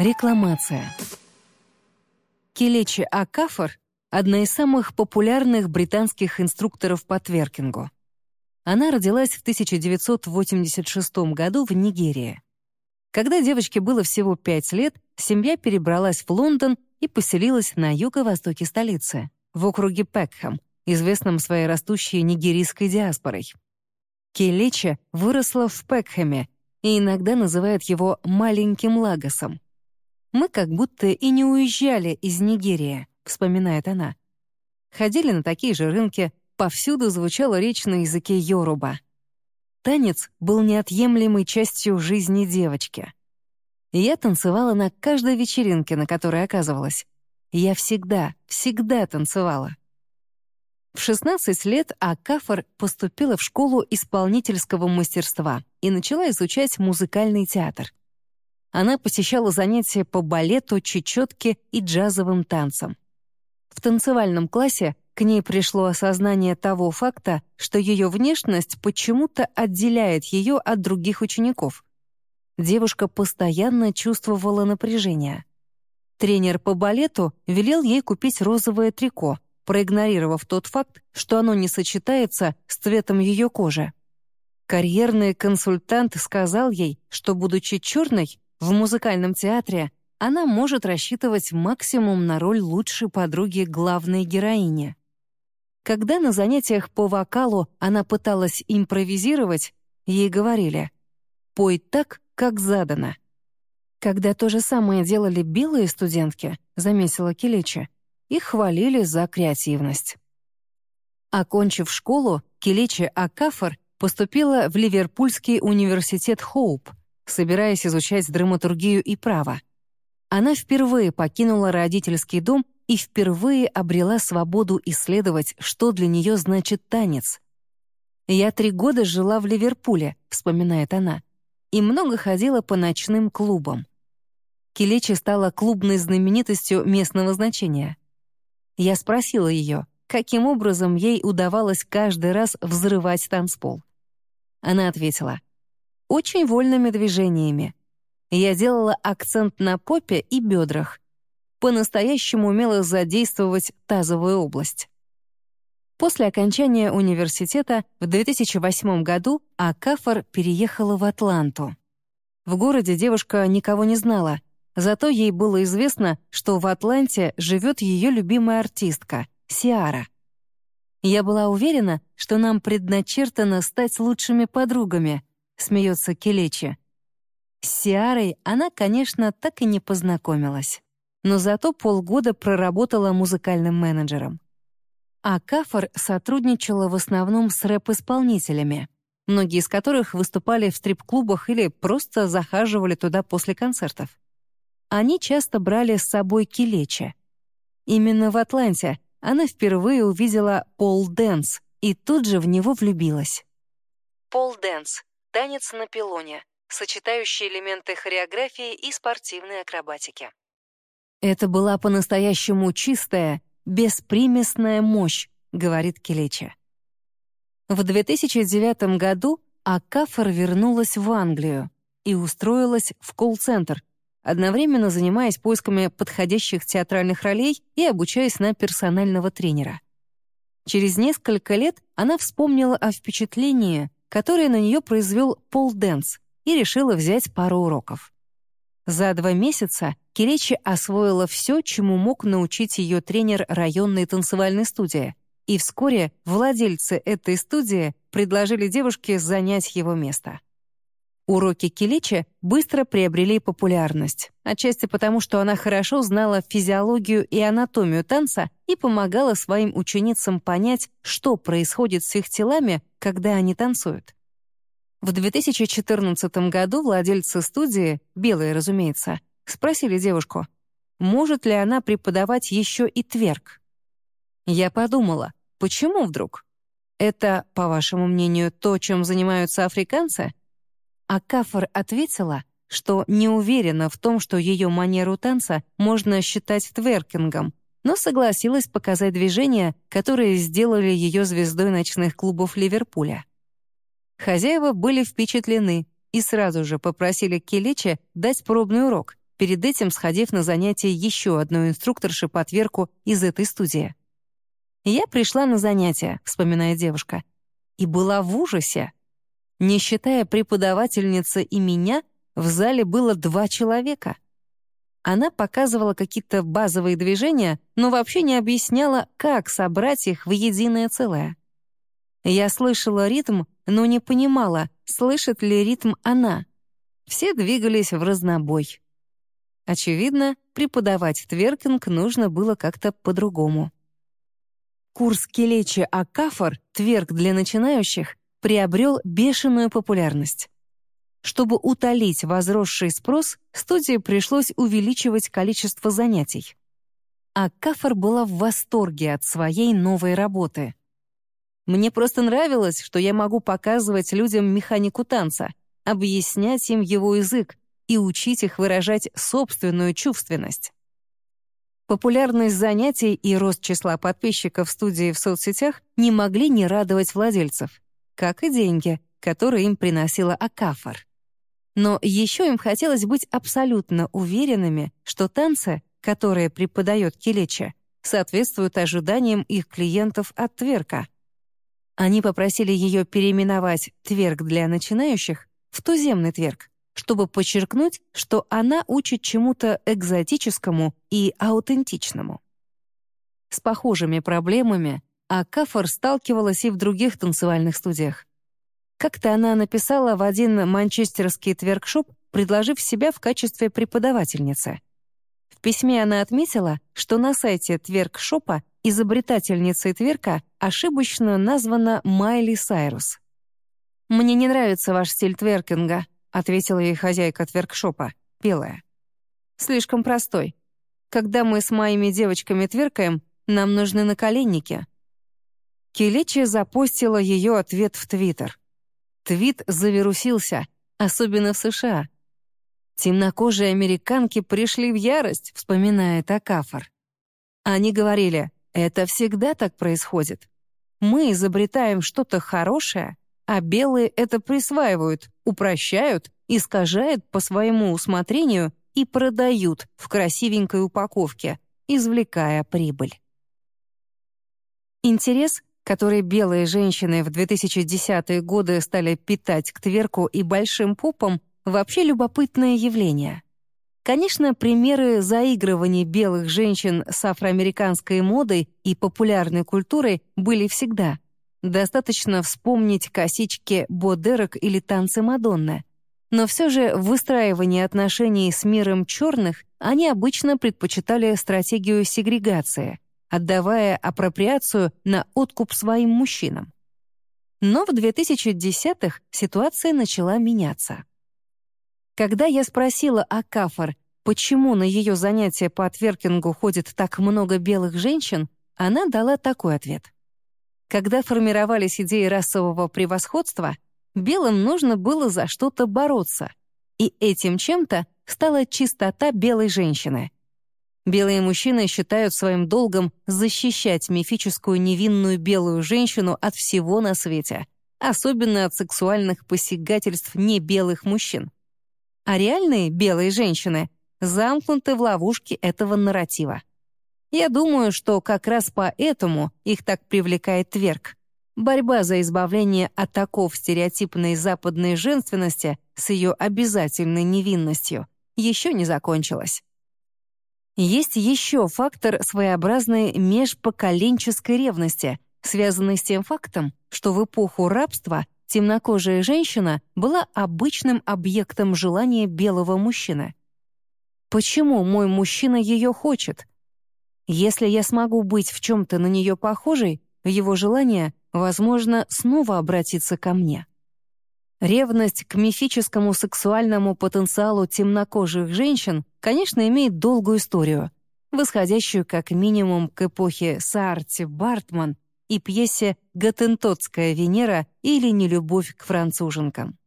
Рекламация. Келечи Акафор — одна из самых популярных британских инструкторов по тверкингу. Она родилась в 1986 году в Нигерии. Когда девочке было всего пять лет, семья перебралась в Лондон и поселилась на юго-востоке столицы, в округе Пекхэм, известном своей растущей нигерийской диаспорой. Келеча выросла в Пекхэме и иногда называют его «маленьким Лагосом». «Мы как будто и не уезжали из Нигерии», — вспоминает она. Ходили на такие же рынки, повсюду звучала речь на языке Йоруба. Танец был неотъемлемой частью жизни девочки. Я танцевала на каждой вечеринке, на которой оказывалась. Я всегда, всегда танцевала. В 16 лет Акафор поступила в школу исполнительского мастерства и начала изучать музыкальный театр. Она посещала занятия по балету, чечетке и джазовым танцам. В танцевальном классе к ней пришло осознание того факта, что ее внешность почему-то отделяет ее от других учеников. Девушка постоянно чувствовала напряжение. Тренер по балету велел ей купить розовое трико, проигнорировав тот факт, что оно не сочетается с цветом ее кожи. Карьерный консультант сказал ей, что, будучи черной, в музыкальном театре она может рассчитывать максимум на роль лучшей подруги главной героини. Когда на занятиях по вокалу она пыталась импровизировать, ей говорили «пой так, как задано». Когда то же самое делали белые студентки, заметила Киличи, их хвалили за креативность. Окончив школу, Киличи Акафор поступила в Ливерпульский университет Хоуп, собираясь изучать драматургию и право. Она впервые покинула родительский дом и впервые обрела свободу исследовать, что для нее значит танец. «Я три года жила в Ливерпуле», — вспоминает она, «и много ходила по ночным клубам. Келечи стала клубной знаменитостью местного значения. Я спросила ее, каким образом ей удавалось каждый раз взрывать танцпол. Она ответила, «Очень вольными движениями. Я делала акцент на попе и бедрах. По-настоящему умела задействовать тазовую область». После окончания университета в 2008 году Акафор переехала в Атланту. В городе девушка никого не знала, зато ей было известно, что в Атланте живет ее любимая артистка — Сиара. «Я была уверена, что нам предначертано стать лучшими подругами», — смеется Келечи. С Сиарой она, конечно, так и не познакомилась, но зато полгода проработала музыкальным менеджером. А Кафор сотрудничала в основном с рэп-исполнителями, многие из которых выступали в стрип-клубах или просто захаживали туда после концертов. Они часто брали с собой Келечи. Именно в Атланте она впервые увидела пол-дэнс и тут же в него влюбилась. Пол-дэнс — танец на пилоне, сочетающий элементы хореографии и спортивной акробатики. «Это была по-настоящему чистая, беспримесная мощь», — говорит Келечи. В 2009 году Акафор вернулась в Англию и устроилась в колл-центр, одновременно занимаясь поисками подходящих театральных ролей и обучаясь на персонального тренера. Через несколько лет она вспомнила о впечатлении, которое на нее произвел Пол Дэнс, и решила взять пару уроков. За два месяца Киречи освоила все, чему мог научить ее тренер районной танцевальной студии, и вскоре владельцы этой студии предложили девушке занять его место. Уроки Киличи быстро приобрели популярность, отчасти потому, что она хорошо знала физиологию и анатомию танца и помогала своим ученицам понять, что происходит с их телами, когда они танцуют. В 2014 году владельцы студии, белые, разумеется, спросили девушку, может ли она преподавать еще и тверк. Я подумала, почему вдруг? Это, по вашему мнению, то, чем занимаются африканцы? А Кафар ответила, что не уверена в том, что ее манеру танца можно считать тверкингом, но согласилась показать движения, которые сделали ее звездой ночных клубов Ливерпуля. Хозяева были впечатлены и сразу же попросили Келича дать пробный урок, перед этим сходив на занятие еще одной инструкторши по тверку из этой студии. «Я пришла на занятие», — вспоминает девушка, «и была в ужасе. Не считая преподавательницы и меня, в зале было два человека. Она показывала какие-то базовые движения, но вообще не объясняла, как собрать их в единое целое. Я слышала ритм, но не понимала, слышит ли ритм она. Все двигались в разнобой. Очевидно, преподавать тверкинг нужно было как-то по-другому. Курс Келечи Акафор «Тверк для начинающих» приобрел бешеную популярность. Чтобы утолить возросший спрос, студии пришлось увеличивать количество занятий. А Кафар была в восторге от своей новой работы. Мне просто нравилось, что я могу показывать людям механику танца, объяснять им его язык и учить их выражать собственную чувственность. Популярность занятий и рост числа подписчиков студии в соцсетях не могли не радовать владельцев, как и деньги, которые им приносила Акафор. Но еще им хотелось быть абсолютно уверенными, что танцы, которые преподает Келеча, соответствуют ожиданиям их клиентов от Тверка. Они попросили ее переименовать «Тверк для начинающих» в «Туземный Тверк», чтобы подчеркнуть, что она учит чему-то экзотическому и аутентичному. С похожими проблемами Акафор сталкивалась и в других танцевальных студиях. Как-то она написала в один манчестерский тверкшоп, предложив себя в качестве преподавательницы. В письме она отметила, что на сайте тверкшопа изобретательницей тверка ошибочно названа Майли Сайрус. «Мне не нравится ваш стиль тверкинга», ответила ей хозяйка тверкшопа, белая. «Слишком простой. Когда мы с моими девочками тверкаем, нам нужны наколенники». Келечи запостила ее ответ в Твиттер. Твит завирусился, особенно в США. Темнокожие американки пришли в ярость, вспоминает Акафор. Они говорили, это всегда так происходит. Мы изобретаем что-то хорошее, а белые это присваивают, упрощают, искажают по своему усмотрению и продают в красивенькой упаковке, извлекая прибыль. Интерес которые белые женщины в 2010-е годы стали питать к тверку и большим пупам, вообще любопытное явление. Конечно, примеры заигрываний белых женщин с афроамериканской модой и популярной культурой были всегда. Достаточно вспомнить косички Бодерок или танцы Мадонны. Но все же в выстраивании отношений с миром черных они обычно предпочитали стратегию сегрегации — отдавая апроприацию на откуп своим мужчинам. Но в 2010-х ситуация начала меняться. Когда я спросила о Кафар, почему на ее занятия по отверкингу ходит так много белых женщин, она дала такой ответ. Когда формировались идеи расового превосходства, белым нужно было за что-то бороться, и этим чем-то стала чистота белой женщины — Белые мужчины считают своим долгом защищать мифическую невинную белую женщину от всего на свете, особенно от сексуальных посягательств небелых мужчин. А реальные белые женщины замкнуты в ловушке этого нарратива. Я думаю, что как раз поэтому их так привлекает Тверк. Борьба за избавление от оков стереотипной западной женственности с ее обязательной невинностью еще не закончилась. Есть еще фактор своеобразной межпоколенческой ревности, связанный с тем фактом, что в эпоху рабства темнокожая женщина была обычным объектом желания белого мужчины. Почему мой мужчина ее хочет? Если я смогу быть в чем-то на нее похожей, его желание, возможно, снова обратиться ко мне. Ревность к мифическому сексуальному потенциалу темнокожих женщин, конечно, имеет долгую историю, восходящую как минимум к эпохе Саарти Бартман и пьесе «Готентотская Венера» или «Нелюбовь к француженкам».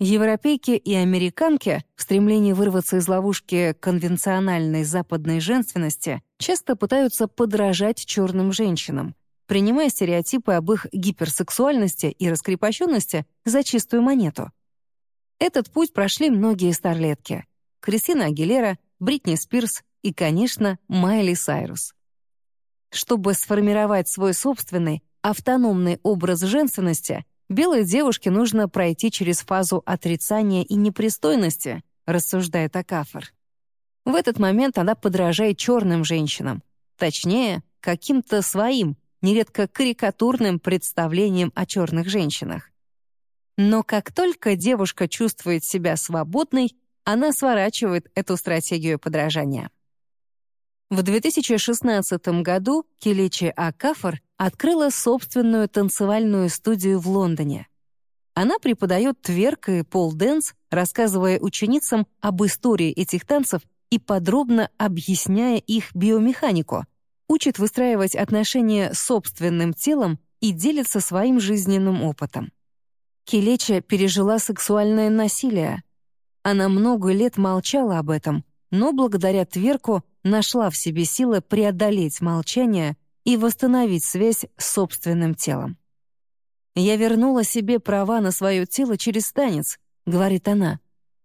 Европейки и американки в стремлении вырваться из ловушки конвенциональной западной женственности часто пытаются подражать черным женщинам, принимая стереотипы об их гиперсексуальности и раскрепощенности за чистую монету. Этот путь прошли многие старлетки. Кристина Агилера, Бритни Спирс и, конечно, Майли Сайрус. Чтобы сформировать свой собственный, автономный образ женственности, белой девушке нужно пройти через фазу отрицания и непристойности, рассуждает Акафор. В этот момент она подражает черным женщинам, точнее, каким-то своим, нередко карикатурным представлением о черных женщинах. Но как только девушка чувствует себя свободной, она сворачивает эту стратегию подражания. В 2016 году Келичи Акафор открыла собственную танцевальную студию в Лондоне. Она преподает тверк и пол-дэнс, рассказывая ученицам об истории этих танцев и подробно объясняя их биомеханику, учит выстраивать отношения с собственным телом и делится своим жизненным опытом. Келеча пережила сексуальное насилие. Она много лет молчала об этом, но благодаря Тверку нашла в себе силы преодолеть молчание и восстановить связь с собственным телом. «Я вернула себе права на свое тело через танец», — говорит она,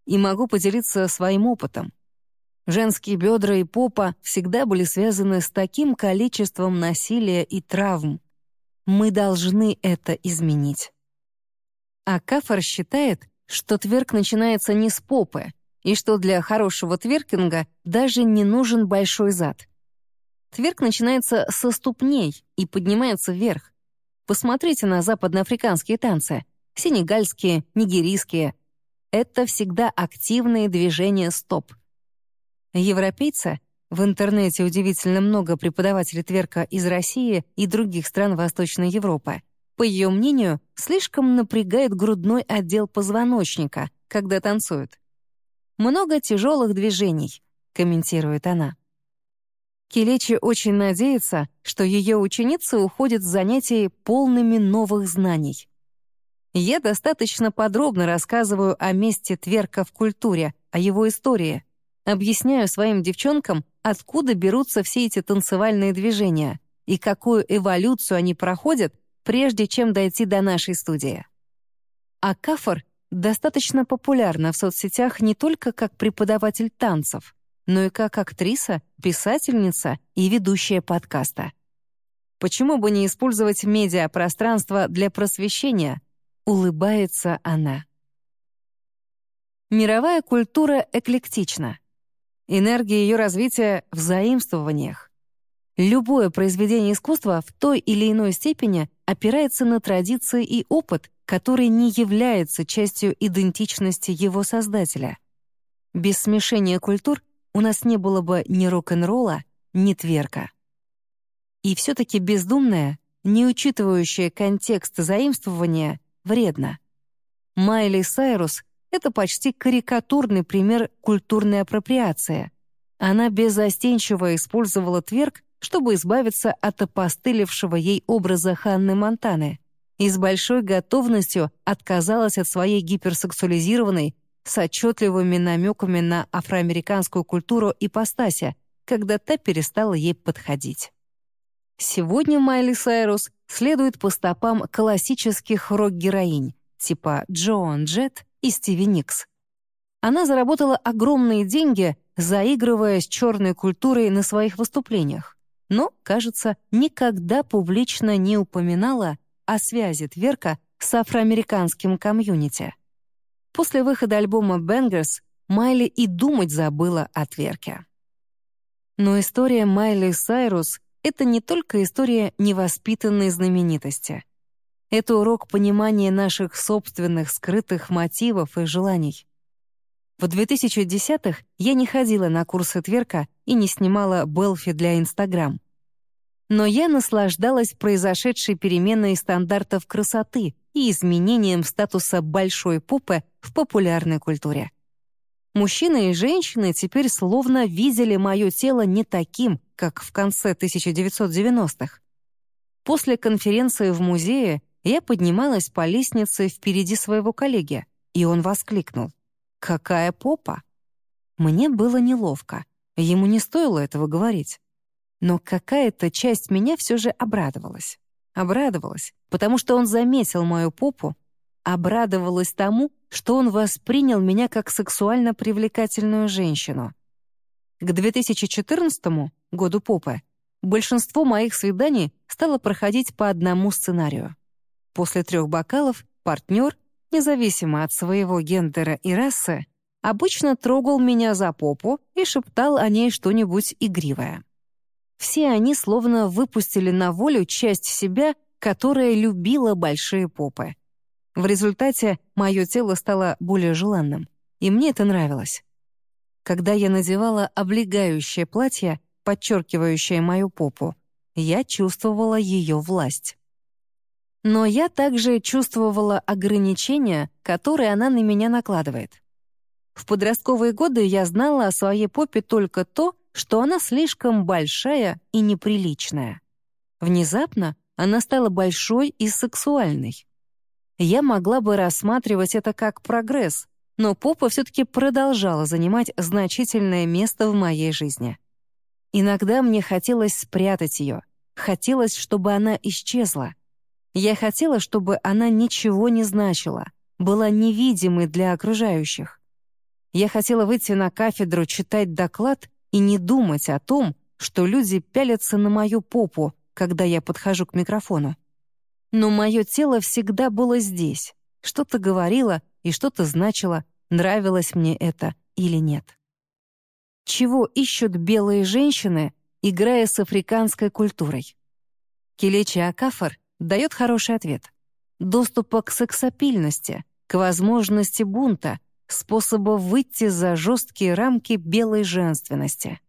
«и могу поделиться своим опытом. Женские бедра и попа всегда были связаны с таким количеством насилия и травм. Мы должны это изменить». А Кафар считает, что тверк начинается не с попы, и что для хорошего тверкинга даже не нужен большой зад. Тверк начинается со ступней и поднимается вверх. Посмотрите на западноафриканские танцы, сенегальские, нигерийские. Это всегда активные движения стоп. Европейцы в интернете удивительно много преподавателей тверка из России и других стран Восточной Европы по ее мнению, слишком напрягает грудной отдел позвоночника, когда танцуют. «Много тяжелых движений», — комментирует она. Келечи очень надеется, что ее ученицы уходят с занятий полными новых знаний. Я достаточно подробно рассказываю о месте тверка в культуре, о его истории. Объясняю своим девчонкам, откуда берутся все эти танцевальные движения и какую эволюцию они проходят прежде чем дойти до нашей студии. А Кафор достаточно популярна в соцсетях не только как преподаватель танцев, но и как актриса, писательница и ведущая подкаста. Почему бы не использовать медиапространство для просвещения? Улыбается она. Мировая культура эклектична. Энергия ее развития в заимствованиях. Любое произведение искусства в той или иной степени опирается на традиции и опыт, который не является частью идентичности его создателя. Без смешения культур у нас не было бы ни рок-н-ролла, ни тверка. И все-таки бездумное, не учитывающее контекст заимствования, вредно. Майли Сайрус — это почти карикатурный пример культурной апроприации. Она безостенчиво использовала тверк чтобы избавиться от опостылевшего ей образа Ханны Монтаны и с большой готовностью отказалась от своей гиперсексуализированной, с отчетливыми намеками на афроамериканскую культуру ипостаси, когда та перестала ей подходить. Сегодня Майли Сайрус следует по стопам классических рок-героинь, типа Джоан Джет и Стиви Никс. Она заработала огромные деньги, заигрывая с черной культурой на своих выступлениях но, кажется, никогда публично не упоминала о связи Тверка с афроамериканским комьюнити. После выхода альбома «Бенгерс» Майли и думать забыла о Тверке. Но история Майли Сайрус — это не только история невоспитанной знаменитости. Это урок понимания наших собственных скрытых мотивов и желаний. В 2010-х я не ходила на курсы Тверка и не снимала Белфи для Инстаграм. Но я наслаждалась произошедшей переменой стандартов красоты и изменением статуса большой попы в популярной культуре. Мужчины и женщины теперь словно видели мое тело не таким, как в конце 1990-х. После конференции в музее я поднималась по лестнице впереди своего коллеги, и он воскликнул. «Какая попа!» Мне было неловко. Ему не стоило этого говорить. Но какая-то часть меня все же обрадовалась. Обрадовалась, потому что он заметил мою попу, обрадовалась тому, что он воспринял меня как сексуально привлекательную женщину. К 2014 году попы большинство моих свиданий стало проходить по одному сценарию. После трех бокалов партнер, независимо от своего гендера и расы, обычно трогал меня за попу и шептал о ней что-нибудь игривое. Все они словно выпустили на волю часть себя, которая любила большие попы. В результате мое тело стало более желанным, и мне это нравилось. Когда я надевала облегающее платье, подчеркивающее мою попу, я чувствовала ее власть. Но я также чувствовала ограничения, которые она на меня накладывает. В подростковые годы я знала о своей попе только то, что она слишком большая и неприличная. Внезапно она стала большой и сексуальной. Я могла бы рассматривать это как прогресс, но попа все-таки продолжала занимать значительное место в моей жизни. Иногда мне хотелось спрятать ее, хотелось, чтобы она исчезла. Я хотела, чтобы она ничего не значила, была невидимой для окружающих. Я хотела выйти на кафедру, читать доклад и не думать о том, что люди пялятся на мою попу, когда я подхожу к микрофону. Но мое тело всегда было здесь, что-то говорило и что-то значило, нравилось мне это или нет. Чего ищут белые женщины, играя с африканской культурой? Келечи Акафор дает хороший ответ. Доступа к сексапильности, к возможности бунта, способа выйти за жесткие рамки белой женственности.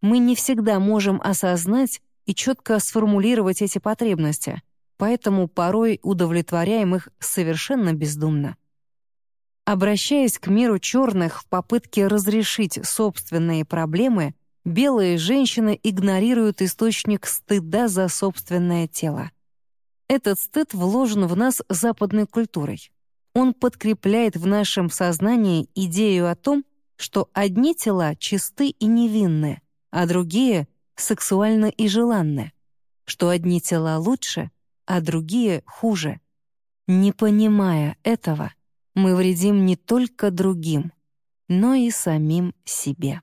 Мы не всегда можем осознать и четко сформулировать эти потребности, поэтому порой удовлетворяем их совершенно бездумно. Обращаясь к миру черных в попытке разрешить собственные проблемы, белые женщины игнорируют источник стыда за собственное тело. Этот стыд вложен в нас западной культурой. Он подкрепляет в нашем сознании идею о том, что одни тела чисты и невинны, а другие — сексуально и желанны, что одни тела лучше, а другие — хуже. Не понимая этого, мы вредим не только другим, но и самим себе.